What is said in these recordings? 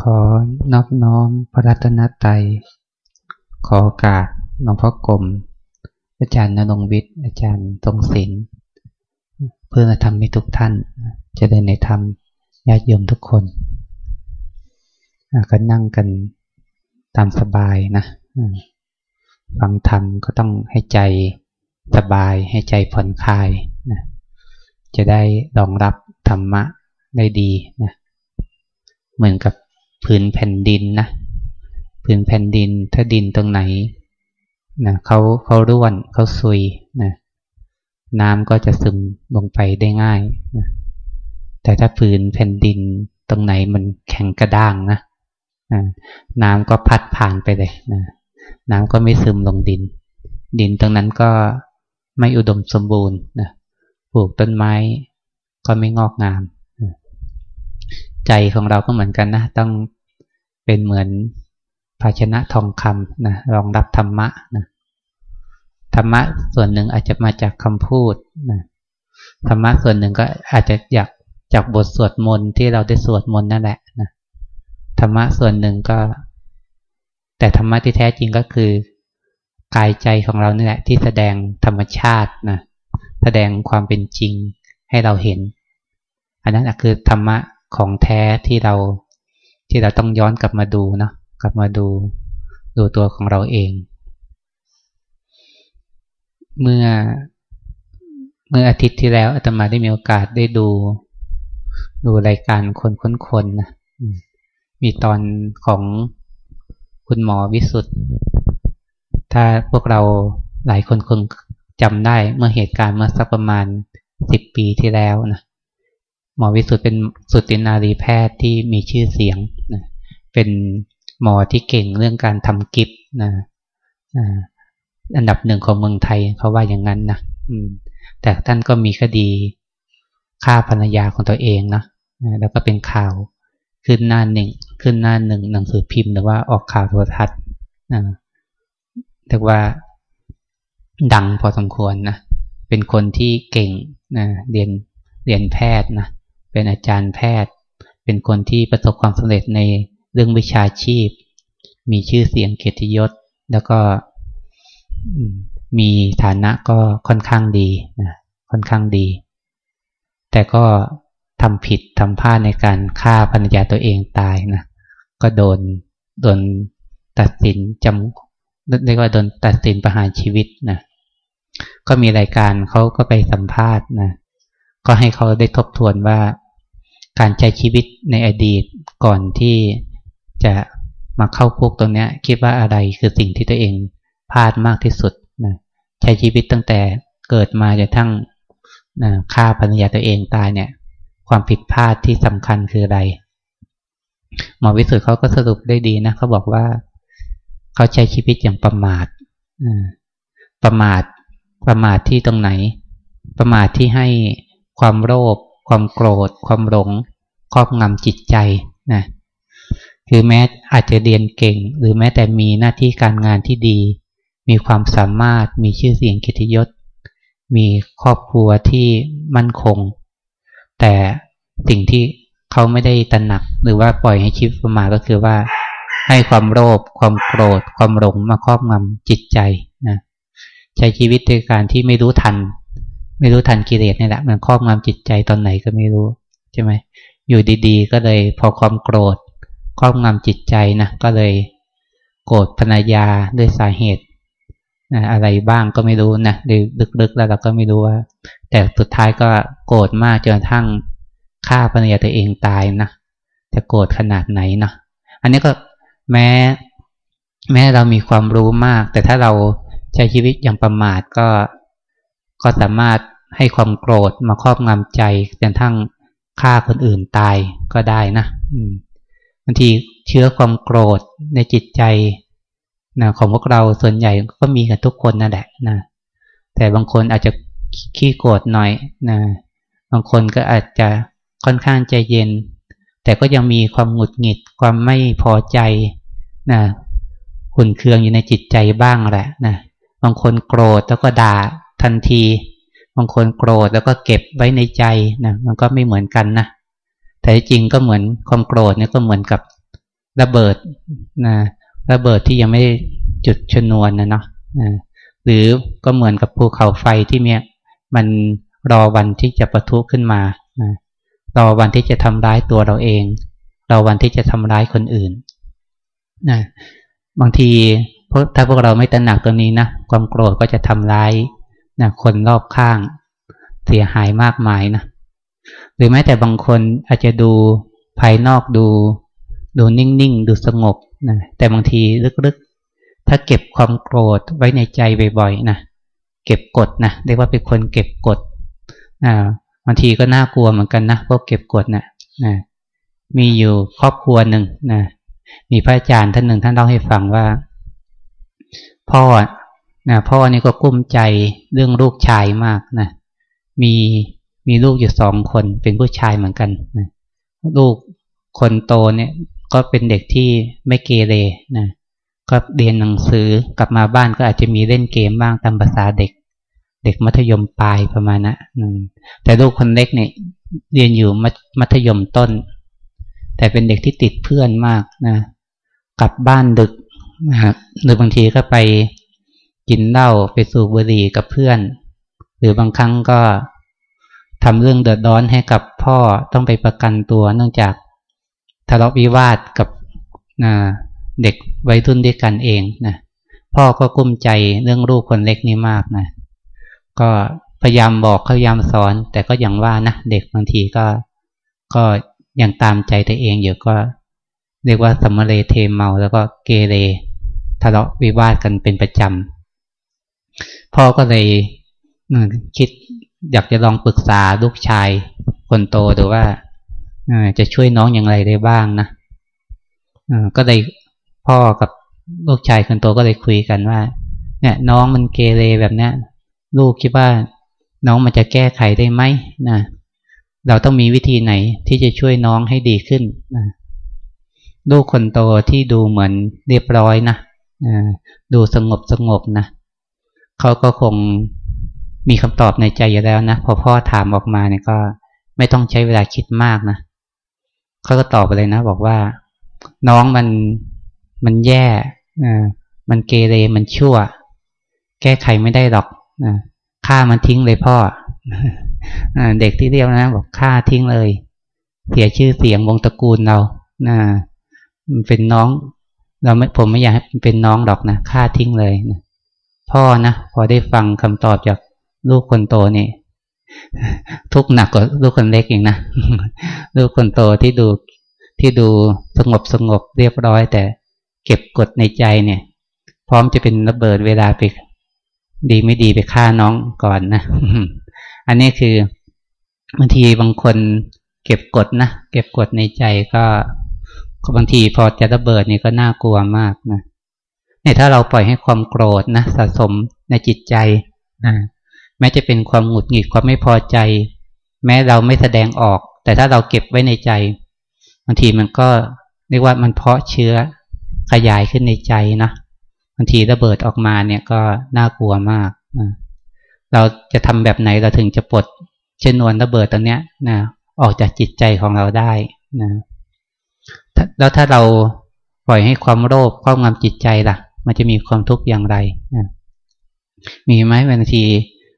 ขอนอบน้อมพระรัตนตรัย ขอโอกาสหลวงพ่อกรมอาจารย์นรงวิทย์ อาจารย์ทรงศิลป์เพื่อทำให้ทุกท่าน จะได้ในธรรมญาติโยมทุกคนก็นั่งกันตามสบายนะ ฟังธรรมก็ต้องให้ใจสบายให้ใจผ่อนคลายนะจะได้รองรับธรรมะได้ดีนะ เหมือนกับพื้นแผ่นดินนะพื้นแผ่นดินถ้าดินตรงไหนนะเขาเขาร่วนเขาซุยนะน้ำก็จะซึมลงไปได้ง่ายนะแต่ถ้าพื้นแผ่นดินตรงไหนมันแข็งกระด้างนะนะน้ำก็พัดผ่านไปเลยนะน้ำก็ไม่ซึมลงดิน ดินตรงนั้นก็ไม่อุดมสมบูรณ์นะปลูกต้นไม้ก็ไม่งอกงาม ใจของเราก็เหมือนกันนะ ต้องเป็นเหมือนภาชนะทองคำนะรองรับธรรมะนะธรรมะส่วนหนึ่งอาจจะมาจากคำพูดนะธรรมะส่วนหนึ่งก็อาจจะอยากจากบทสวดมนต์ที่เราได้สวดมนต์นั่นแหละนะธรรมะส่วนหนึ่งก็ แต่ธรรมะที่แท้จริงก็คือกายใจของเรานี่แหละ ที่แสดงธรรมชาตินะแสดงความเป็นจริงให้เราเห็น อันนั้นคือธรรมะ ของแท้ที่เราที่เราต้องย้อนกลับมาดูนะกลับมาดูดูตัวของเราเอง เมื่อเมื่ออาทิตย์ที่แล้วอาตมาได้มีโอกาสได้ดู ดูรายการคนค้นคนนะมีตอนของคุณหมอวิสุทธ์ถ้าพวกเราหลายคนคงจำได้เมื่อเหตุการณ์เมื่อสักประมาณสิบปีที่แล้วนะ หมอวิสุทธ์เป็นสุตินารีแพทย์ที่มีชื่อเสียงนะเป็นหมอที่เก่งเรื่องการทำกิฟต์นะอันดับหนึ่งของเมืองไทยเขาว่าอย่างนั้นนะแต่ท่านก็มีคดีฆ่าภรรยาของตัวเองนะแล้วก็เป็นข่าวขึ้นหน้าหนึ่งขึ้นหน้าหนึ่งหนังสือพิมพ์หรือว่าออกข่าวโทรทัศน์นะแต่ว่าดังพอสมควรนะเป็นคนที่เก่งนะเรียนเรียนแพทย์นะ เป็นอาจารย์แพทย์ เป็นคนที่ประสบความสำเร็จในเรื่องวิชาชีพ มีชื่อเสียงเกียรติยศ แล้วก็มีฐานะก็ค่อนข้างดีนะค่อนข้างดี แต่ก็ทำผิดทำพลาดในการฆ่าภรรยาตัวเองตายนะก็โดนโดนตัดสินจำเรียกว่าโดนตัดสินประหารชีวิตนะก็มีรายการเขาก็ไปสัมภาษณ์นะก็ให้เขาได้ทบทวนว่า การใช้ชีวิตในอดีตก่อนที่จะมาเข้าคุกตรงนี้คิดว่าอะไรคือสิ่งที่ตัวเองพลาดมากที่สุดนะใช้ชีวิตตั้งแต่เกิดมาจนทั้งนะฆ่าภรรยาตัวเองตายเนี่ย ความผิดพลาดที่สำคัญคืออะไรหมอวิสุทธ์เขาก็สรุปได้ดีนะเขาบอกว่าเขาใช้ชีวิตอย่างประมาทประมาทประมาทที่ตรงไหน ประมาทที่ให้ความโลภ ความโกรธ ความหลงครอบงำจิตใจนะคือแม้อาจจะเรียนเก่ง หรือแม้แต่มีหน้าที่การงานที่ดี มีความสามารถมีชื่อเสียงกิติยศ มีครอบครัวที่มั่นคง แต่สิ่งที่เขาไม่ได้ตระหนักหรือว่าปล่อยให้ชีวิตประมาก็คือว่า ให้ความโลภความโกรธ ความหลงมาครอบงำจิตใจนะใช้ชีวิตในการที่ไม่รู้ทัน ไม่รู้ทันกิเลสนี่แหละมันครอบงำจิตใจตอนไหนก็ไม่รู้ใช่ไหมอยู่ดีๆ ก็เลยพอความโกรธครอบงำจิตใจนะก็เลยโกรธภรรยาด้วยสาเหตุนะอะไรบ้างก็ไม่รู้นะลึกๆแล้วเราก็ไม่รู้ว่า แต่สุดท้ายก็โกรธมากจนกระทั่งฆ่าภรรยาตัวเองตายนะจะโกรธขนาดไหนนะอันนี้ก็แม้ แม้เรามีความรู้มาก แต่ถ้าเราใช้ชีวิตอย่างประมาทก็ ก็สามารถให้ความโกรธมาครอบงำใจจนทั้งฆ่าคนอื่นตายก็ได้นะบางทีเชื้อความโกรธในจิตใจนะของพวกเราส่วนใหญ่ก็มีกันทุกคนนั่นแหละนะแต่บางคนอาจจะขี้โกรธหน่อยนะบางคนก็อาจจะค่อนข้างใจเย็น แต่ก็ยังมีความหงุดหงิดความไม่พอใจนะขุนเคืองอยู่ในจิตใจบ้างแหละนะบางคนโกรธแล้วก็ด่า ทันที บางคนโกรธแล้วก็เก็บไว้ในใจนะมันก็ไม่เหมือนกันนะแต่จริงก็เหมือนความโกรธเนี่ยก็เหมือนกับระเบิดนะระเบิดที่ยังไม่จุดชนวนนะเนาะหรือก็เหมือนกับภูเขาไฟที่เนี่ยมันรอวันที่จะประทุขึ้นมานะรอวันที่จะทำร้ายตัวเราเอง รอวันที่จะทำร้ายคนอื่นนะบางทีถ้าพวกเราไม่ตระหนักตัวนี้นะความโกรธก็จะทำร้าย นะคนรอบข้างเสียหายมากมายนะหรือแม้แต่บางคนอาจจะดูภายนอกดู ดูนิ่งๆ ดูสงบนะแต่บางทีลึกๆ ถ้าเก็บความโกรธไว้ในใจบ่อยๆนะเก็บกดนะเรียกว่าเป็นคนเก็บกดอ่าบางทีก็น่ากลัวเหมือนกันนะพวกเก็บกดนะนะมีอยู่ครอบครัวหนึ่งนะมีพระอาจารย์ท่านหนึ่งท่านเล่าให้ฟังว่า พ่อ นะพ่อนี่ก็กุ้มใจเรื่องลูกชายมากนะ มีมีลูกอยู่สองคนเป็นผู้ชายเหมือนกันนะลูกคนโตเนี่ยก็เป็นเด็กที่ไม่เกเรนะก็เรียนหนังสือกลับมาบ้านก็อาจจะมีเล่นเกมบ้างตามภาษาเด็ก เด็กมัธยมปลายประมาณนะั้นแต่ลูกคนเล็กเนี่ยเรียนอยู่มัธยมต้น แต่เป็นเด็กที่ติดเพื่อนมากนะ กลับบ้านดึกนะหรือบางทีก็ไป กินเหล้าไปสูบบุหรี่กับเพื่อน หรือบางครั้งก็ทำเรื่องเดือดร้อนให้กับพ่อต้องไปประกันตัวเนื่องจากทะเลาะวิวาทกับเด็กวัยรุ่นด้วยกันเองนะพ่อก็กุ้มใจเรื่องลูกคนเล็กนี้มากนะ ก็พยายามบอกพยายามสอน แต่ก็อย่างว่านะเด็กบางทีก็ก็ยังตามใจตัวเองอยู่ก็ เรียกว่าสมเรเทเมาแล้วก็เกเรทะเลาะวิวาทกันเป็นประจำ พ่อก็เลยคิดอยากจะลองปรึกษาลูกชายคนโตดูว่าจะช่วยน้องอย่างไรได้บ้างนะก็เลยพ่อกับลูกชายคนโตก็เลยคุยกันว่า เนี่ย น้องมันเกเรแบบเนี้ยลูกคิดว่าน้องมันจะแก้ไขได้ไหมนะเราต้องมีวิธีไหนที่จะช่วยน้องให้ดีขึ้นนะลูกคนโตที่ดูเหมือนเรียบร้อยนะดูสงบสงบนะ เขาก็คงมีคำตอบในใจอยู่แล้วนะพอพ่อถามออกมาเนี่ยก็ไม่ต้องใช้เวลาคิดมากนะเขาก็ตอบไปเลยนะ บอกว่า น้องมันมันแย่มันเกเรมันชั่ว แก้ไขไม่ได้หรอกฆ่ามันทิ้งเลยพ่อเด็กที่เรียกนะ บอกฆ่าทิ้งเลย เสียชื่อเสียงวงตระกูลเรามันเป็นน้อง เราไม่ผมไม่อยากให้เป็นน้องหรอกนะฆ่าทิ้งเลย พ่อนะพอได้ฟังคำตอบจากลูกคนโตนี่ทุกหนักกว่าลูกคนเล็กเองนะลูกคนโตที่ดูที่ดูสงบสงบเรียบร้อย แต่เก็บกดในใจเนี่ย พร้อมจะเป็นระเบิดเวลาไปดีไม่ดีไปฆ่าน้องก่อนนะอันนี้คือบางทีบางคนเก็บกดนะเก็บกดในใจก็บางทีพอจะระเบิดนี่ก็น่ากลัวมากนะ เนี่ยถ้าเราปล่อยให้ความโกรธนะสะสมในจิตใจนะแม้จะเป็นความหงุดหงิดความไม่พอใจ แม้เราไม่แสดงออก แต่ถ้าเราเก็บไว้ในใจบางทีมันก็เรียกว่ามันเพาะเชื้อขยายขึ้นในใจนะบางทีระเบิดออกมาเนี่ยก็น่ากลัวมากนะเราจะทำแบบไหนเราถึงจะปลดเช่นนวนระเบิดตอนเนี้ยนะออกจากจิตใจของเราได้นะแล้วถ้าเราปล่อยให้ความโลภครอบงำจิตใจล่ะ มันจะมีความทุกข์อย่างไรนะมีไหมบางที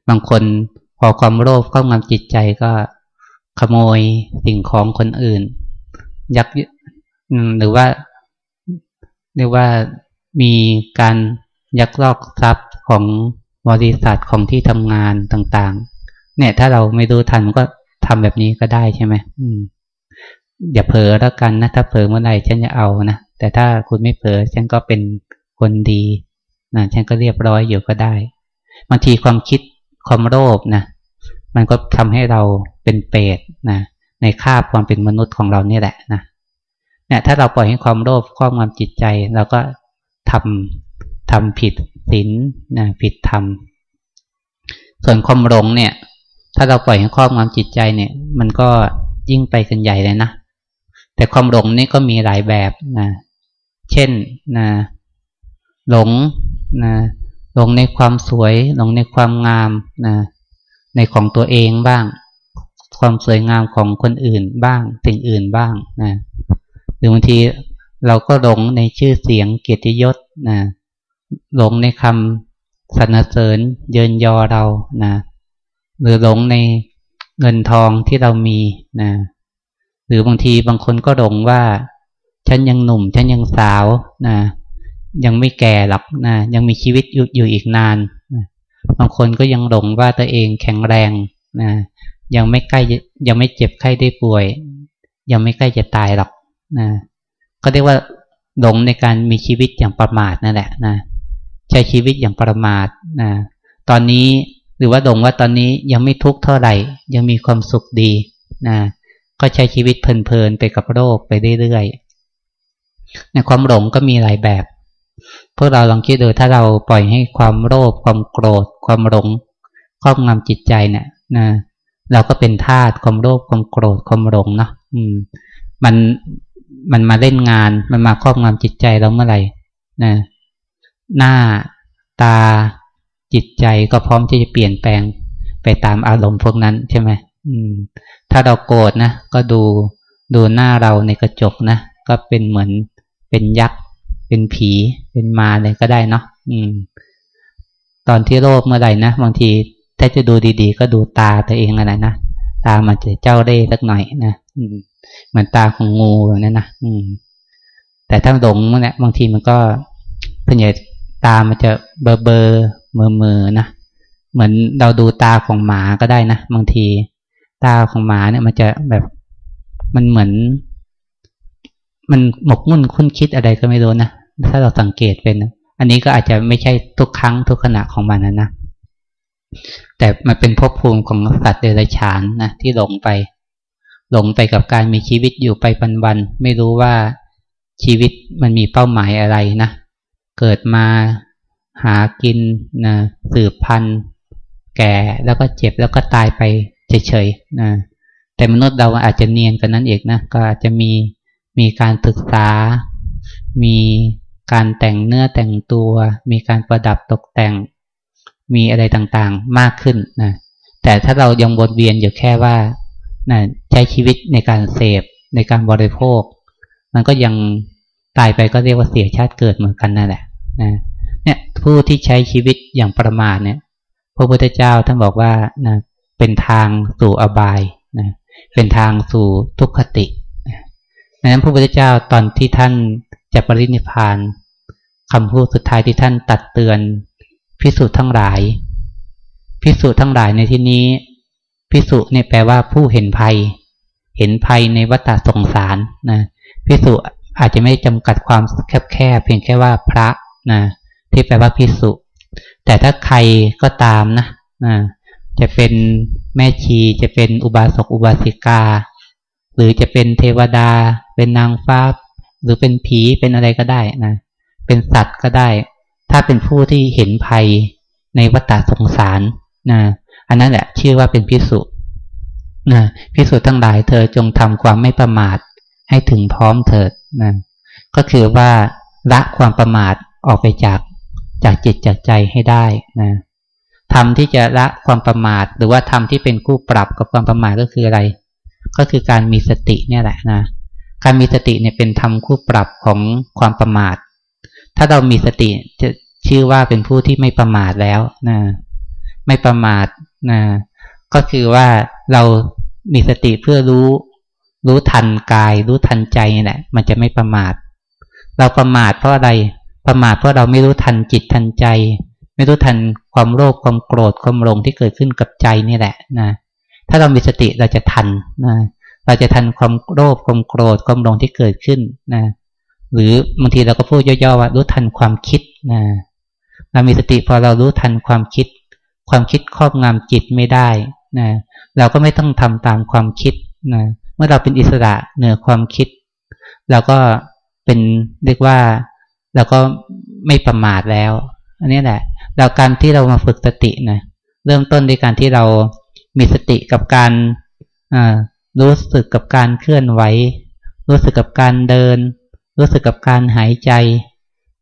บางคนพอความโลภครอบงำจิตใจก็ขโมยสิ่งของคนอื่น ยักหรือว่า เรียกว่ามีการยักลอกทรัพย์ของบริษัทของที่ทำงานต่างๆ เนี่ย ถ้าเราไม่รู้ทันมันก็ทำแบบนี้ก็ได้ใช่ไหมอืมอย่าเผลอแล้วกันนะถ้าเผลอเมื่อไหร่ฉันจะเอานะแต่ถ้าคุณไม่เผลอฉันก็เป็น คนดีนะฉันก็เรียบร้อยอยู่ก็ได้บางทีความคิดความโลภนะมันก็ทำให้เราเป็นเปรตนะในคาบความเป็นมนุษย์ของเรานี่แหละนะเนี่ยถ้าเราปล่อยให้ความโลภครอบงำจิตใจเราก็ทำทำผิดศีลนะผิดธรรมส่วนความหลงเนี่ย ถ้าเราปล่อยให้ครอบงำจิตใจเนี่ย มันก็ยิ่งไปกันใหญ่เลยนะแต่ความหลงนี่ก็มีหลายแบบนะเช่นนะ หลงนะหลงในความสวย หลงในความงามนะในของตัวเองบ้าง ความสวยงามของคนอื่นบ้าง สิ่งอื่นบ้างนะหรือบางทีเราก็หลงในชื่อเสียงเกียรติยศนะหลงในคำสรรเสริญเยินยอเรานะหรือหลงในเงินทองที่เรามีนะหรือบางทีบางคนก็หลงว่า ฉันยังหนุ่ม ฉันยังสาวนะ ยังไม่แก่หรอกนะยังมีชีวิตอยู่อยู่อีกนานนะบางคนก็ยังหลงว่าตัวเองแข็งแรงนะยังไม่ใกล้ยังไม่เจ็บไข้ได้ป่วย ยังไม่ใกล้จะตายหรอกนะก็เรียกว่าหลงในการมีชีวิตอย่างประมาทนั่นแหละนะใช้ชีวิตอย่างประมาทนะตอนนี้หรือว่าหลงว่าตอนนี้ยังไม่ทุกข์เท่าไหร่ ยังมีความสุขดีนะก็ใช้ชีวิตเพลินๆไปกับโลกไปเรื่อยๆในความหลงก็มีหลายแบบ วกเราลองคิดดูถ้าเราปล่อยให้ความโลภความโกรธ ความหลงครอบงำจิตใจเนี่ยนะเราก็เป็นทาสความโลภความโกรธความหลงเนาะอืม มันมันมาเล่นงานมันมาครอบงำจิตใจเราเมื่อไหร่นะหน้าตาจิตใจก็พร้อมที่จะเปลี่ยนแปลงไปตามอารมณ์พวกนั้นใช่ไหมอืม ถ้าเราโกรธนะก็ดูดูหน้าเราในกระจกนะก็เป็นเหมือนเป็นยักษ์ เป็นผีเป็นมาอะไรก็ได้เนาะอืม ตอนที่โลภเมื่อไหร่นะบางทีถ้าจะดูดีๆ ก็ดูตาตัวเองอะไรนะตามันจะเจ้าเร่สักหน่อยนะอืมเหมือนตาของงูแบบนั้นนะอืม แต่ถ้าหลงเนี่ยบางทีมันก็เพื่อนตามันจะเบอเบอเมือเมือนะเหมือนเราดูตาของหมาก็ได้นะบางที ตาของหมาเนี่ย มันจะแบบมันเหมือน มันหมกมุ่นคุ้นคิดอะไรก็ไม่รู้นะ ถ้าเราสังเกตเป็น อันนี้ก็อาจจะไม่ใช่ทุกครั้งทุกขณะของมันนะนะ แต่มันเป็นภพภูมิของสัตว์เดรัจฉานนะที่หลงไป หลงไปกับการมีชีวิตอยู่ไปวันๆไม่รู้ว่าชีวิตมันมีเป้าหมายอะไรนะ เกิดมาหากินนะสืบพันธุ์แก่แล้วก็เจ็บแล้วก็ตายไปเฉยๆนะแต่มนุษย์เราอาจจะเนียนกันนั้นเองนะก็อาจจะมีมีการศึกษา มี การแต่งเนื้อแต่งตัว มีการประดับตกแต่ง มีอะไรต่างๆมากขึ้นนะแต่ถ้าเรายังวนเวียนอยู่แค่ว่านะใช้ชีวิตในการเสพในการบริโภค มันก็ยังตายไปก็เรียกว่าเสียชาติเกิดเหมือนกันนั่นแหละนะเนี่ยผู้ที่ใช้ชีวิตอย่างประมาทเนี่ย พระพุทธเจ้าท่านบอกว่านะเป็นทางสู่อบายนะเป็นทางสู่ทุกขติดังนั้นพระพุทธเจ้าตอนที่ท่านจะปรินิพาน คำพูดสุดท้ายที่ท่านตัดเตือนพิสูจน์ทั้งหลาย พิสูจน์ทั้งหลายในที่นี้ พิสูจน์เนี่ยแปลว่าผู้เห็นภัย เห็นภัยในวัฏสงสารนะพิสูจน์อาจจะไม่จำกัดความแคบๆเพียงแค่ว่าพระนะที่แปลว่าพิสุแต่ถ้าใครก็ตามนะนะจะเป็นแม่ชีจะเป็นอุบาสกอุบาสิกา หรือจะเป็นเทวดา เป็นนางฟ้า หรือเป็นผีเป็นอะไรก็ได้นะ เป็นสัตว์ก็ได้ ถ้าเป็นผู้ที่เห็นภัยในวัฏสงสารนะอันนั้นแหละชื่อว่าเป็นพิสุนะพิสุทั้งหลายเธอจงทำความไม่ประมาทให้ถึงพร้อมเถิดนะก็คือว่าละความประมาทออกไปจากจากจิตจากใจให้ได้นะทำที่จะละความประมาท หรือว่าทำที่เป็นคู่ปรับกับความประมาทก็คืออะไร ก็คือการมีสติเนี่ยแหละนะการมีสติเนี่ยเป็นธรรมคู่ปรับของความประมาท ถ้าเรามีสติจะชื่อว่าเป็นผู้ที่ไม่ประมาทแล้วนะไม่ประมาทนะก็คือว่าเรามีสติเพื่อรู้ รู้ทันกาย รู้ทันใจนี่แหละ มันจะไม่ประมาท เราประมาทเพราะอะไรประมาทเพราะเราไม่รู้ทันจิตทันใจ ไม่รู้ทันความโลภความโกรธความหลงที่เกิดขึ้นกับใจนี่แหละนะถ้าเรามีสติเราจะทันนะเราจะทันความโลภความโกรธความหลงที่เกิดขึ้นนะ หรือบางทีเราก็พูดย่อๆว่ารู้ทันความคิดนะเรามีสติพอเรารู้ทันความคิด ความคิดครอบงำจิตไม่ได้นะเราก็ไม่ต้องทำตามความคิดนะเมื่อเราเป็นอิสระเหนือความคิด เราก็เป็นเรียกว่าเราก็ไม่ประมาทแล้ว อันนี้แหละ เราการที่เรามาฝึกสตินะเริ่มต้นด้วยการที่เรามีสติกับการรู้สึกกับการเคลื่อนไหว รู้สึกกับการเดิน รู้สึกกับการหายใจ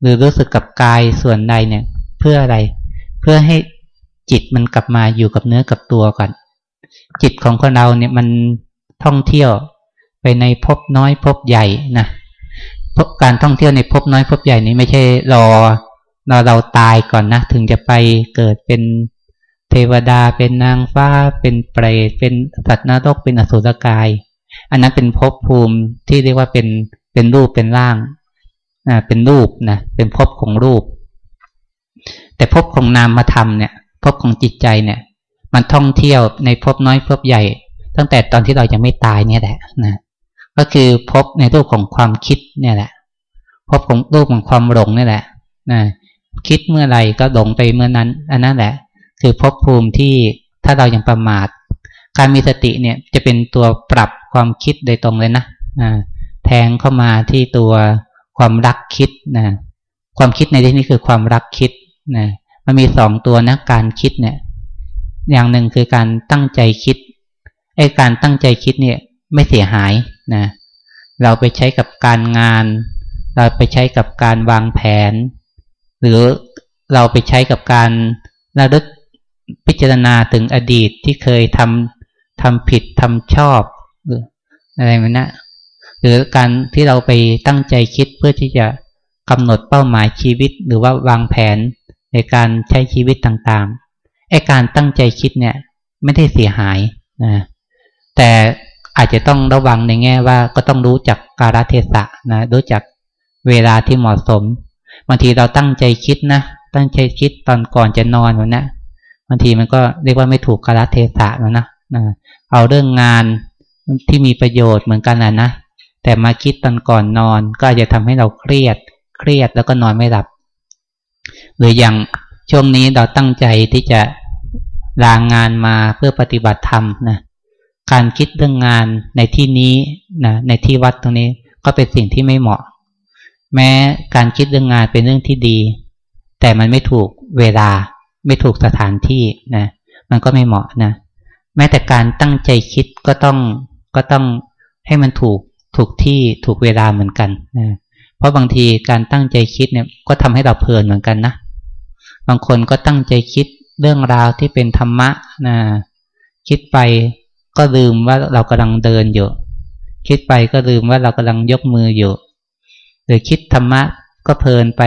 หรือรู้สึกกับกายส่วนใดเนี่ย เพื่ออะไร เพื่อให้จิตมันกลับมาอยู่กับเนื้อกับตัวก่อน จิตของคนเราเนี่ยมันท่องเที่ยวไปในภพน้อยภพใหญ่นะการท่องเที่ยวในภพน้อยภพใหญ่นี้ไม่ใช่รอเราเราตายก่อนนะ ถึงจะไปเกิดเป็นเทวดาเป็นนางฟ้า เป็นเปรตเป็นสัตว์นรกเป็นอสุรกาย อันนั้นเป็นภพภูมิที่เรียกว่าเป็น เป็นรูปเป็นร่างอ่าเป็นรูปนะเป็นภพของรูป แต่ภพของนามธรรมเนี่ยภพของจิตใจเนี่ย มันท่องเที่ยวในภพน้อยภพใหญ่ ตั้งแต่ตอนที่เรายังไม่ตายเนี่ยแหละนะก็คือภพในรูปของความคิดเนี่ยแหละภพของรูปของความหลงนี่แหละนะคิดเมื่อไรก็หลงไปเมื่อนั้น อันนั้นแหละ คือภพภูมิที่ถ้าเรายังประมาท การมีสติเนี่ยจะเป็นตัวปรับความคิดโดยตรงเลยนะแทงเข้ามาที่ตัวความรักคิดนะความคิดในที่นี้คือความรักคิดนะมันมีสองตัวนะการคิดเนี่ย อย่างหนึ่งคือการตั้งใจคิดไอ้การตั้งใจคิดเนี่ยไม่เสียหายนะเราไปใช้กับการงาน เราไปใช้กับการวางแผน หรือเราไปใช้กับการระลึกพิจารณาถึงอดีตที่เคยทำทำผิดทำชอบออะไรมันนะ หรือการที่เราไปตั้งใจคิดเพื่อที่จะกำหนดเป้าหมายชีวิต หรือว่าวางแผนในการใช้ชีวิตต่างๆไอ้การตั้งใจคิดเนี่ยไม่ได้เสียหายนะแต่อาจจะต้องระวังในแง่ว่าก็ต้องรู้จักกาลเทศะนะรู้จักเวลาที่เหมาะสมบางทีเราตั้งใจคิดนะตั้งใจคิดตอนก่อนจะนอนวันนะบางทีมันก็เรียกว่าไม่ถูกกาลเทศะแล้วนะนะเอาเรื่องงานที่มีประโยชน์เหมือนกันนะนะ แต่มาคิดตอนก่อนนอน ก็อาจจะทำให้เราเครียด เครียดแล้วก็นอนไม่หลับ หรืออย่างช่วงนี้เราตั้งใจที่จะลางงานมาเพื่อปฏิบัติธรรมนะการคิดเรื่องงานในที่นี้นะในที่วัดตรงนี้ก็เป็นสิ่งที่ไม่เหมาะ แม้การคิดเรื่องงานเป็นเรื่องที่ดี แต่มันไม่ถูกเวลา ไม่ถูกสถานที่นะมันก็ไม่เหมาะนะแม้แต่การตั้งใจคิดก็ต้องก็ต้องให้มันถูก ถูกที่ถูกเวลาเหมือนกันนะเพราะบางทีการตั้งใจคิดเนี่ยก็ทำให้เราเพลินเหมือนกันนะ บางคนก็ตั้งใจคิดเรื่องราวที่เป็นธรรมะนะคิดไปก็ลืมว่าเรากำลังเดินอยู่ คิดไปก็ลืมว่าเรากำลังยกมืออยู่ หรือคิดธรรมะก็เพลินไป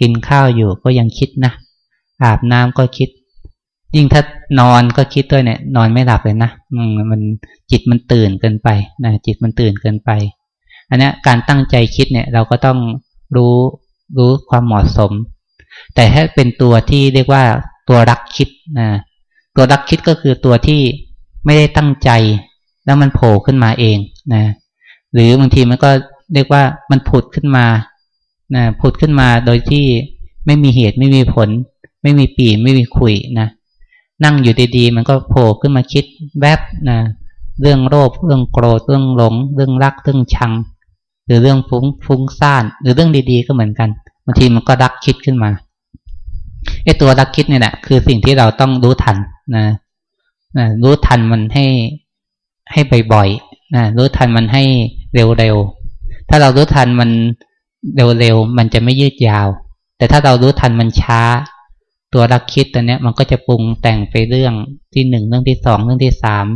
กินข้าวอยู่ก็ยังคิดนะอาบน้ำก็คิด ยิ่งถ้านอนก็คิดด้วยเนี่ย นอนไม่หลับเลยนะมันมันจิตมันตื่นเกินไปนะจิตมันตื่นเกินไป อันนี้การตั้งใจคิดเนี่ยเราก็ต้องรู้รู้ความเหมาะสม แต่ถ้าเป็นตัวที่เรียกว่าตัวรักคิดนะตัวรักคิดก็คือตัวที่ไม่ได้ตั้งใจ แล้วมันโผล่ขึ้นมาเองนะ หรือบางทีมันก็เรียกว่ามันผุดขึ้นมานะผุดขึ้นมาโดยที่ไม่มีเหตุไม่มีผล ไม่มีปีไม่มีคุยนะ นั่งอยู่ดีๆ มันก็โผล่ขึ้นมาคิดแวบนะเรื่องโลภเรื่องโกรธเรื่องหลง เรื่องรักเรื่องชัง หรือเรื่องฟุ้งฟุ้งซ่าน หรือเรื่องดีๆ ก็เหมือนกันบางทีมันก็รักคิดขึ้นมาไอ้ตัวรักคิดเนี่ยแหละคือสิ่งที่เราต้องรู้ทันนะนะรู้ทันมันให้ให้บ่อยๆนะรู้ทันมันให้เร็วๆถ้าเรารู้ทันมันเร็วๆมันจะไม่ยืดยาว แต่ถ้าเรารู้ทันมันช้า ตัวรักคิดตัวเนี้ยมันก็จะปรุงแต่งไปเรื่องที่หนึ่งเรื่องที่สองเรื่องที่สาม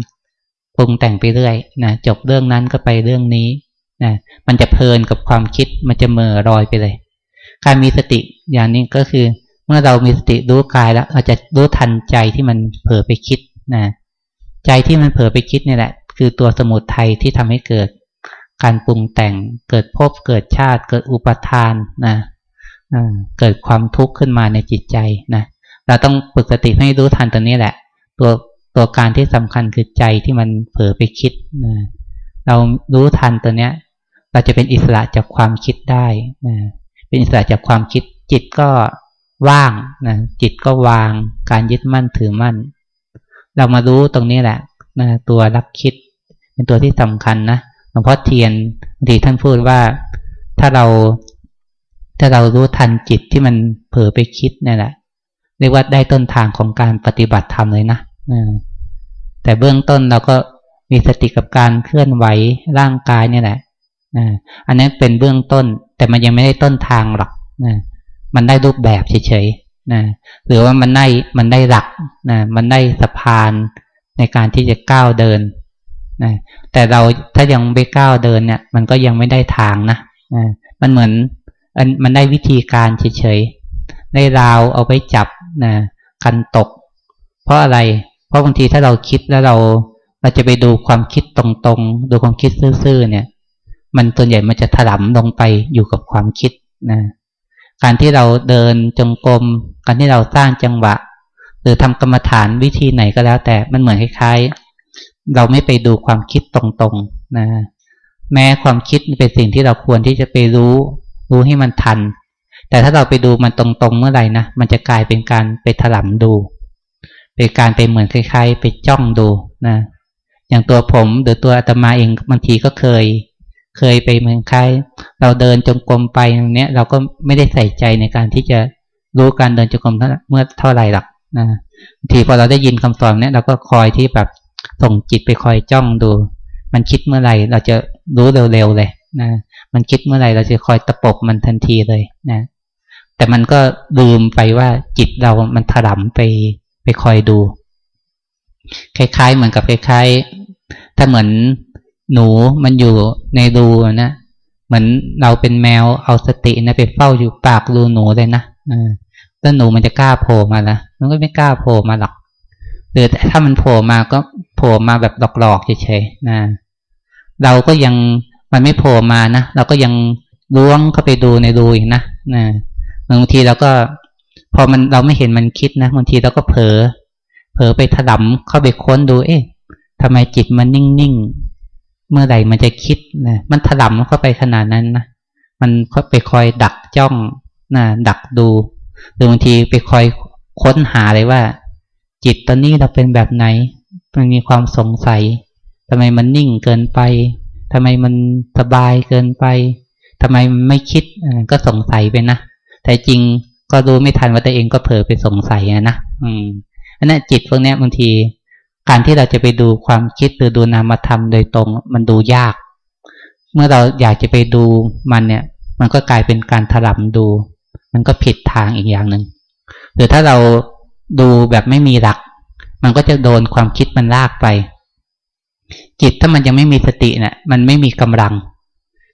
ปรุงแต่งไปเรื่อยนะจบเรื่องนั้นก็ไปเรื่องนี้นะมันจะเพลินกับความคิดมันจะเมื่อรอยไปเลย การมีสติอย่างนี้ก็คือ เมื่อเรามีสติรู้กายแล้วเราจะรู้ทันใจที่มันเผลอไปคิดนะใจที่มันเผลอไปคิดนี่แหละ คือตัวสมุทัยที่ทำให้เกิด การปรุงแต่งเกิดภพเกิดชาติ เกิดอุปทานนะ เกิดความทุกข์ขึ้นมาในจิตใจนะเราต้องฝึกสติให้รู้ทันตัวนี้แหละ ตัวตัวการที่สำคัญคือใจที่มันเผลอไปคิดนะเรารู้ทันตัวเนี้ย เราจะเป็นอิสระจากความคิดได้นะเป็นอิสระจากความคิด จิตก็ว่างนะจิตก็วาง การยึดมั่นถือมั่น เรามารู้ตรงนี้แหละนะตัวรักคิด เป็นตัวที่สำคัญนะหลวงพ่อเทียนบางทีท่านพูดว่า ถ้าเรา ถ้าเรารู้ทันจิตที่มันเผลอไปคิดนี่แหละ เรียกว่าได้ต้นทางของการปฏิบัติธรรมเลยนะแต่เบื้องต้นเราก็มีสติกับการเคลื่อนไหวร่างกายนี่แหละอันนี้เป็นเบื้องต้น แต่มันยังไม่ได้ต้นทางหรอกมันได้รูปแบบเฉยนะหรือว่ามันได้มันได้หลักนะมันได้สะพานในการที่จะก้าวเดินนะแต่เราถ้ายังไม่ก้าวเดินเนี่ย มันก็ยังไม่ได้ทางนะนะมันเหมือน มันได้วิธีการเฉยๆได้ราวเอาไปจับนะคันตก เพราะอะไร เพราะบางทีถ้าเราคิดแล้วเราเราจะไปดูความคิดตรงๆ ดูความคิดซื่อๆเนี่ย มันส่วนใหญ่มันจะถลำลงไปอยู่กับความคิดนะการที่เราเดินจงกรมการที่เราสร้างจังหวะ หรือทำกรรมฐานวิธีไหนก็แล้ว แต่มันเหมือนคล้ายๆ เราไม่ไปดูความคิดตรงๆนะแม้ความคิดเป็นสิ่งที่เราควรที่จะไปรู้ รู้ให้มันทัน แต่ถ้าเราไปดูมันตรงๆเมื่อไหร่นะมันจะกลายเป็นการไปถลำดู เป็นการไปเหมือนคล้ายๆ ไปจ้องดูนะอย่างตัวผมหรือตัวอาตมาเองบางทีก็เคย เคยไปเหมือนคล้ายเราเดินจงกรมไปตรงนี้ย เราก็ไม่ได้ใส่ใจในการที่จะรู้การเดินจงกรมเมื่อเท่าไหร่หรอกนะบางทีพอเราได้ยินคำสอนเนี้ยเราก็คอยที่แบบส่งจิตไปคอยจ้องดู มันคิดเมื่อไหร่เราจะรู้เร็วๆเลยนะ มันคิดเมื่อไหร่เราจะคอยตะปบมันทันทีเลยนะ แต่มันก็ลืมไปว่าจิตเรามันถลำไปไปคอยดู คล้ายๆ เหมือนกับคล้ายๆ ถ้าเหมือนหนูมันอยู่ในรูนะเหมือนเราเป็นแมวเอาสตินะไปเฝ้าอยู่ปากรูหนูเลยนะแล้วหนูมันจะกล้าโผล่มาละมันก็ไม่กล้าโผล่มาหรอกหรือถ้ามันโผล่มาก็โผล่มาแบบหลอกๆเฉยๆนะเราก็ยัง มันไม่โผล่มานะเราก็ยังล้วงเข้าไปดูในรูอีกนะนะบางทีเราก็พอมันเราไม่เห็นมันคิดนะบางทีเราก็เผลอเผลอไปถลำเข้าไปค้นดู เอ๊ะทำไมจิตมันนิ่งๆ เมื่อไหร่มันจะคิดนะมันถลำเข้าไปขนาดนั้นนะมันไปคอยดักจ้องนะดักดูหรือบางทีไปคอยค้นหาเลยว่า จิตตอนนี้เราเป็นแบบไหน มันมีความสงสัยทำไมมันนิ่งเกินไป ทำไมมันสบายเกินไปทำไมมันไม่คิดก็สงสัยไปนะแต่จริงก็รู้ไม่ทันว่าตัวเองก็เผลอไปสงสัยนะอืมอันนั้นจิตพวกนี้บางที การที่เราจะไปดูความคิดหรือดูนามธรรมโดยตรง มันดูยาก เมื่อเราอยากจะไปดูมันเนี่ย มันก็กลายเป็นการถลำดู มันก็ผิดทางอีกอย่างหนึ่งหรือถ้าเราดูแบบไม่มีหลัก มันก็จะโดนความคิดมันลากไป จิตถ้ามันยังไม่มีสติเนะี่ยมันไม่มีกำลัง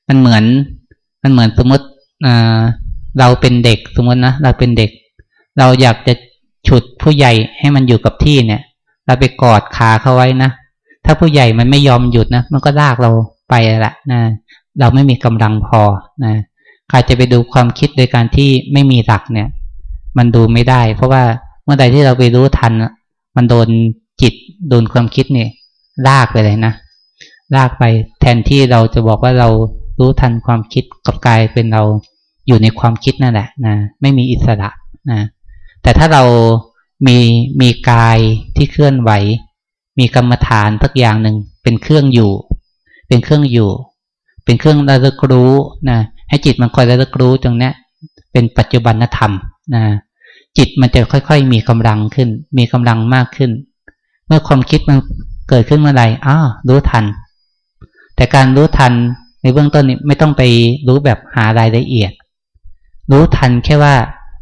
มันเหมือน มันเหมือนสมมติเราเป็นเด็กสมมตินะเราเป็นเด็ก เราอยากจะฉุดผู้ใหญ่ให้มันอยู่กับที่เนี่ย เราไปกอดขาเขาไว้นะถ้าผู้ใหญ่มันไม่ยอมหยุดนะมันก็ลากเราไปละนะเราไม่มีกำลังพอนะใครจะไปดูความคิดโดยการที่ไม่มีหลักเนี่ย มันดูไม่ได้ เพราะว่าเมื่อใดที่เราไปรู้ทันมันโดนจิตโดนความคิดเนี่ย ลากไปเลยนะลากไปแทนที่เราจะบอกว่าเรารู้ทันความคิดกับกายเป็นเราอยู่ในความคิดนั่นแหละนะไม่มีอิสระนะแต่ถ้าเรามีมีกายที่เคลื่อนไหว มีกรรมฐานสักอย่างหนึ่งเป็นเครื่องอยู่ เป็นเครื่องอยู่ เป็นเครื่องระลึกรู้นะให้จิตมันคอยระลึกรู้ตรงนี้เป็นปัจจุบันธรรมนะจิตมันจะค่อยๆ มีกำลังขึ้น มีกำลังมากขึ้น เมื่อความคิดมัน เกิดขึ้นเมื่อไหร่อ้าวรู้ทัน แต่การรู้ทันในเบื้องต้นนี้ไม่ต้องไปรู้แบบหารายละเอียด รู้ทันแค่ว่า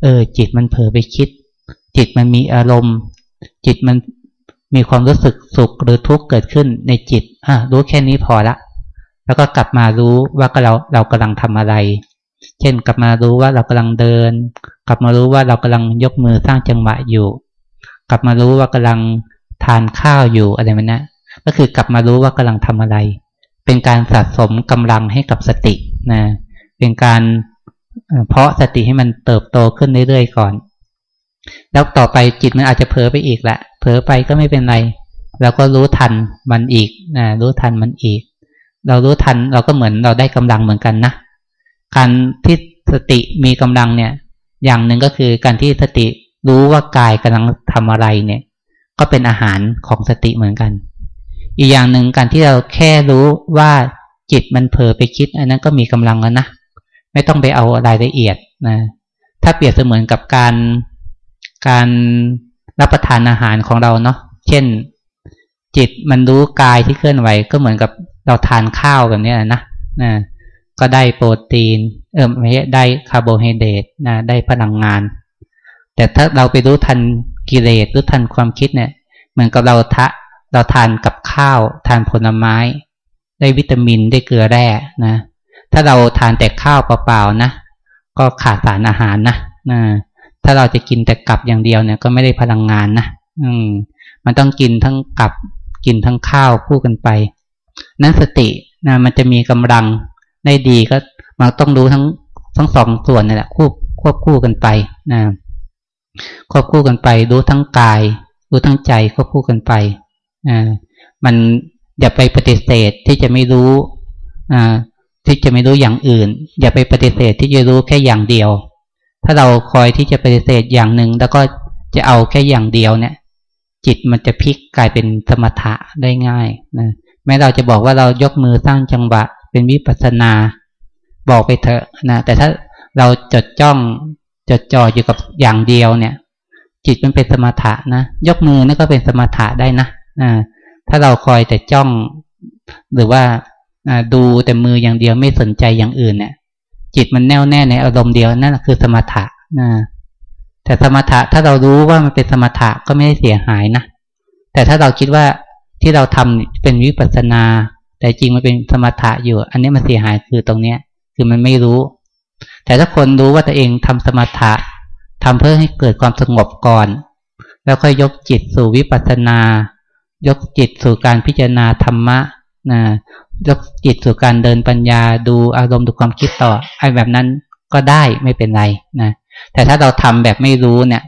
เออ จิตมันเผลอไปคิด จิตมันมีอารมณ์ จิตมันมีความรู้สึกสุขหรือทุกข์เกิดขึ้นในจิตอะรู้แค่นี้พอละ แล้วก็กลับมารู้ว่าเราเรากำลังทำอะไร เช่นกลับมารู้ว่าเรากำลังเดิน กลับมารู้ว่าเรากำลังยกมือสร้างจังหวะอยู่ กลับมารู้ว่ากำลัง ทานข้าวอยู่อะไรมันนะก็คือกลับมารู้ว่ากำลังทำอะไร เป็นการสะสมกำลังให้กับสตินะ เป็นการเพาะสติให้มันเติบโตขึ้นเรื่อยๆก่อน แล้วต่อไปจิตมันอาจจะเผลอไปอีกละเผลอไปก็ไม่เป็นไรเราก็รู้ทันมันอีกนะรู้ทันมันอีก เรารู้ทันเราก็เหมือนเราได้กำลังเหมือนกันนะการที่สติมีกำลังเนี่ย อย่างหนึ่งก็คือการที่สติรู้ว่ากายกำลังทำอะไรเนี่ย ก็เป็นอาหารของสติเหมือนกัน อีกอย่างหนึ่งการที่เราแค่รู้ว่าจิตมันเผลอไปคิด อันนั้นก็มีกำลังแล้วนะไม่ต้องไปเอารายละเอียดนะถ้าเปรียบเสมือนกับการการรับประทานอาหารของเราเนาะเช่น จิตมันรู้กายที่เคลื่อนไหวก็เหมือนกับเราทานข้าวแบบนี้นะนะก็ได้โปรตีน เออไม่ได้คาร์โบไฮเดรตนะได้พลังงาน แต่ถ้าเราไปรู้ทัน กิเลสหรู้ทันความคิดเนี่ยเหมือนกับเราทะเราทานกับข้าวทานผลไม้ ได้วิตามินได้เกลือแร่นะ ถ้าเราทานแต่ข้าวเปล่าๆนะ ก็ขาดสารอาหารนะนะถ้าเราจะกินแต่กับอย่างเดียวเนี่ย ก็ไม่ได้พลังงานนะอืม มันต้องกินทั้งกับกินทั้งข้าวคู่กันไป นั้นสตินะมันจะมีกำลังได้ดีก็มันต้องรู้ทั้งทั้งสองส่วนนี่แหละควบควบคู่กันไปนะ ควบคู่กันไป รู้ทั้งกาย รู้ทั้งใจควบคู่กันไปอ่ามันอย่าไปปฏิเสธที่จะไม่รู้อ่าที่จะไม่รู้อย่างอื่น อย่าไปปฏิเสธที่จะรู้แค่อย่างเดียว ถ้าเราคอยที่จะปฏิเสธอย่างหนึ่งแล้วก็จะเอาแค่อย่างเดียวเนี่ย จิตมันจะพลิกกลายเป็นสมถะได้ง่ายนะแม้เราจะบอกว่าเรายกมือสร้างจังหวะเป็นวิปัสนา บอกไปเถอะนะแต่ถ้าเราจดจ้อง จดจ่ออยู่กับอย่างเดียวเนี่ย จิตมันเป็นสมถะนะยกมือนั่นก็เป็นสมถะได้นะอ่าถ้าเราคอยแต่จ้อง หรือว่าดูแต่มืออย่างเดียวไม่สนใจอย่างอื่นเนี่ย จิตมันแน่วแน่ในอารมณ์เดียวนั่นคือสมถะนะแต่สมถะถ้าเรารู้ว่ามันเป็นสมถะก็ไม่ได้เสียหายนะแต่ถ้าเราคิดว่าที่เราทำเป็นวิปัสสนา แต่จริงมันเป็นสมถะอยู่ อันนี้มันเสียหายคือตรงเนี้ย คือมันไม่รู้ แต่ถ้าคนรู้ว่าตัวเองทำสมถะทำเพื่อให้เกิดความสงบก่อน แล้วค่อยยกจิตสู่วิปัสสนา ยกจิตสู่การพิจารณาธรรมะนะยกจิตสู่การเดินปัญญาดูอารมณ์ดูความคิดต่อไอ้แบบนั้นก็ได้ไม่เป็นไรนะแต่ถ้าเราทำแบบไม่รู้เนี่ย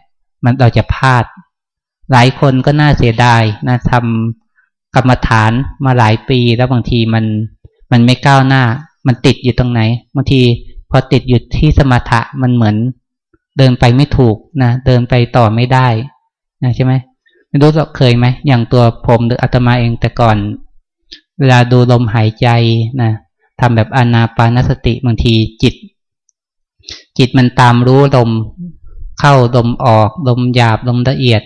มันเราจะพลาด หลายคนก็น่าเสียดายนะทำกรรมฐานมาหลายปีแล้วบางทีมันมันไม่ก้าวหน้า มันติดอยู่ตรงไหน บางที พอติดอยู่ที่สมถะมันเหมือนเดินไปไม่ถูกนะเดินไปต่อไม่ได้นะใช่ไหมไม่รู้เราเคยไหมอย่างตัวผมหรืออาตมาเองแต่ก่อน เวลาดูลมหายใจนะทำแบบอนาปานสติบางทีจิต จิตมันตามรู้ลมเข้าลมออกลมหยาบลมละเอียด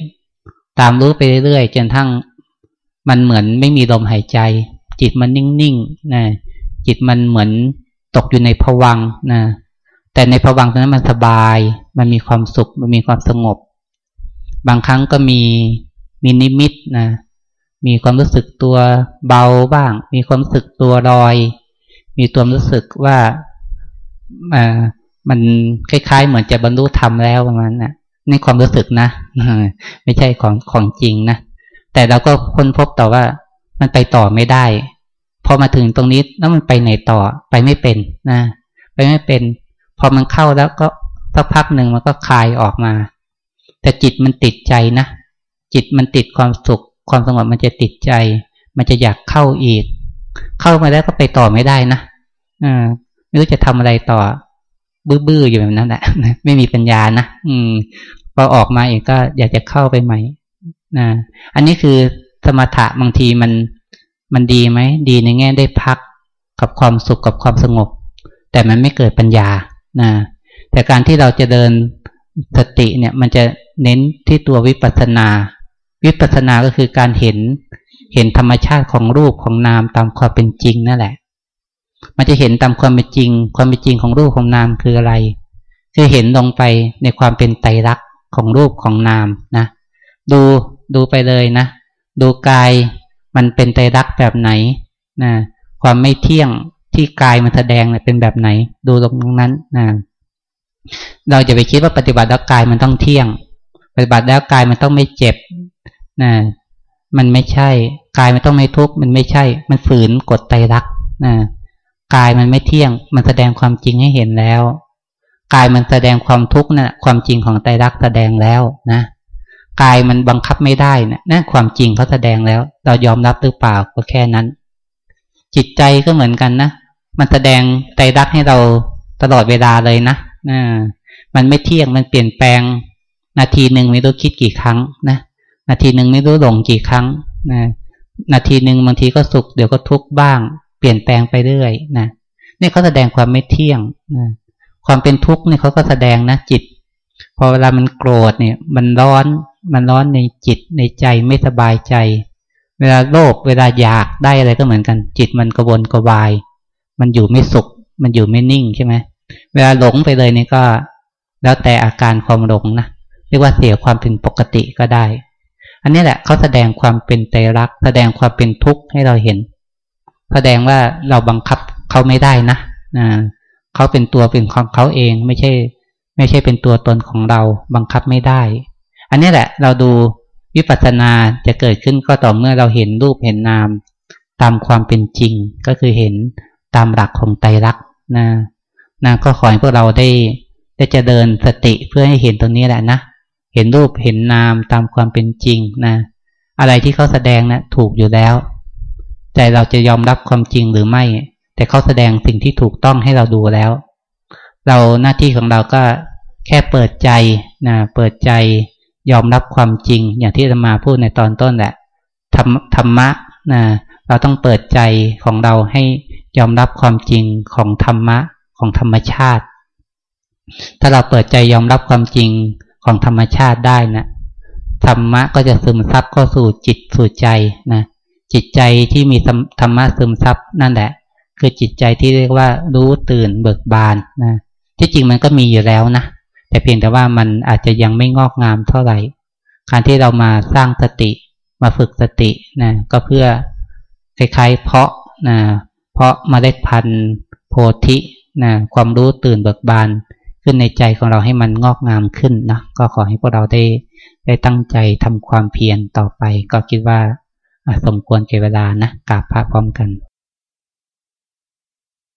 ตามรู้ไปเรื่อยๆจนทั้งมันเหมือนไม่มีลมหายใจ จิตมันนิ่งๆนะจิตมันเหมือน ตกอยู่ในผวังนะแต่ในผวังตรงนั้นมันสบาย มันมีความสุข มันมีความสงบ บางครั้งก็มีมีนิมิตนะ มีความรู้สึกตัวเบาบ้าง มีความรู้สึกตัวลอย มีตัวรู้สึกว่าอ่ามันคล้าย ๆ เหมือนจะบรรลุธรรมแล้วประมาณนะ่ะนี่ความรู้สึกนะไม่ใช่ของของจริงนะแต่เราก็ค้นพบต่อว่ามันไปต่อไม่ได้ พอมาถึงตรงนี้แล้วมันไปไหนต่อไปไม่เป็นนะ ไปไม่เป็น พอมันเข้าแล้วก็สักพักหนึ่งมันก็คลายออกมา แต่จิตมันติดใจนะ จิตมันติดความสุข ความสงบมันจะติดใจ มันจะอยากเข้าอีก เข้ามาแล้วก็ไปต่อไม่ได้นะอ่าไม่รู้จะทำอะไรต่อ บื้อๆอยู่แบบนั้นแหละไม่มีปัญญานะอืมพอออกมาเองก็อยากจะเข้าไปใหม่นะอันนี้คือสมถะบางทีมัน มันดีไหม ดีในแง่ได้พักกับความสุขกับความสงบ แต่มันไม่เกิดปัญญานะแต่การที่เราจะเดินสติเนี่ย มันจะเน้นที่ตัววิปัสสนา วิปัสสนาก็คือการเห็นเห็นธรรมชาติของรูปของนามตามความเป็นจริงนั่นแหละ มันจะเห็นตามความเป็นจริง ความเป็นจริงของรูปของนามคืออะไร คือเห็นลงไปในความเป็นไตรลักษณ์ของรูปของนามนะ ดูดูไปเลยนะ ดูกาย มันเป็นไตรักแบบไหนนะความไม่เที่ยงที่กายมันแสดงเนี่ยเป็นแบบไหน ดูตรงนั้นนะเราจะไปคิดว่าปฏิบัติแล้วกายมันต้องเที่ยง ปฏิบัติแล้วกายมันต้องไม่เจ็บนะมันไม่ใช่ กายมันต้องไม่ทุกข์มันไม่ใช่ มันฝืนกฎไตรักนะกายมันไม่เที่ยง มันแสดงความจริงให้เห็นแล้ว กายมันแสดงความทุกข์นะ่ะ ความจริงของไตรักแสดงแล้วนะ กายมันบังคับไม่ได้นะนะความจริงเขาแสดงแล้ว เรายอมรับหรือเปล่าก็แค่นั้น จิตใจก็เหมือนกันนะมันแสดงไตรักให้เราตลอดเวลาเลยนะนะมันไม่เที่ยงมันเปลี่ยนแปลง นาทีหนึ่งไม่รู้คิดกี่ครั้งนะนาทีหนึ่งไม่รู้หลงกี่ครั้งนะนาทีหนึ่งบางทีก็สุขเดี๋ยวก็ทุกข์บ้าง เปลี่ยนแปลงไปเรื่อยนะนี่เขาแสดงความไม่เที่ยงนะความเป็นทุกข์เนี่ยเขาก็แสดงนะจิต พอเวลามันโกรธเนี่ย มันร้อน มันร้อนในจิตในใจไม่สบายใจ เวลาโลภเวลาอยากได้อะไรก็เหมือนกัน จิตมันกระวนกระวาย มันอยู่ไม่สุข มันอยู่ไม่นิ่งใช่ไหมเวลาหลงไปเลยนี่ก็ แล้วแต่อาการความหลงนะเรียกว่าเสียความเป็นปกติก็ได้ อันนี้แหละเขาแสดงความเป็นใจรัก แสดงความเป็นทุกข์ให้เราเห็น แสดงว่าเราบังคับเขาไม่ได้นะนะเขาเป็นตัวเป็นของเขาเองไม่ใช่ ไม่ใช่เป็นตัวตนของเราบังคับไม่ได้ อันนี้แหละเราดูวิปัสสนาจะเกิดขึ้นก็ต่อเมื่อเราเห็นรูปเห็นนาม ตามความเป็นจริงก็คือเห็นตามหลักของไตรลักษณ์นะนะก็ขอให้พวกเราได้ได้จะเดินสติเพื่อให้เห็นตรงนี้แหละนะเห็นรูปเห็นนามตามความเป็นจริงนะ อะไรที่เขาแสดงนะถูกอยู่แล้ว ใจเราจะยอมรับความจริงหรือไม่ แต่เขาแสดงสิ่งที่ถูกต้องให้เราดูแล้ว เราหน้าที่ของเราก็แค่เปิดใจนะเปิดใจ ยอมรับความจริง อย่างที่จะมาพูดในตอนต้นแหละธรรมธรรมะนะเราต้องเปิดใจของเราให้ยอมรับความจริงของธรรมะของธรรมชาติ ถ้าเราเปิดใจยอมรับความจริงของธรรมชาติได้นะธรรมะก็จะซึมซับเข้าสู่จิตสู่ใจนะจิตใจที่มีธรรมะซึมซับนั่นแหละ คือจิตใจที่เรียกว่ารู้ตื่นเบิกบานนะที่จริงมันก็มีอยู่แล้วนะ แต่เพียงแต่ว่ามันอาจจะยังไม่งอกงามเท่าไหร่ การที่เรามาสร้างสติมาฝึกสตินะก็เพื่อคล้ายๆเพาะนะเพาะเมล็ดพันธุ์โพธินะความรู้ตื่นเบิกบานขึ้นในใจของเราให้มันงอกงามขึ้นนะก็ขอให้พวกเราได้ได้ตั้งใจทำความเพียรต่อไป ก็คิดว่าสมควรเก็บเวลานะกราบพระพร้อมกัน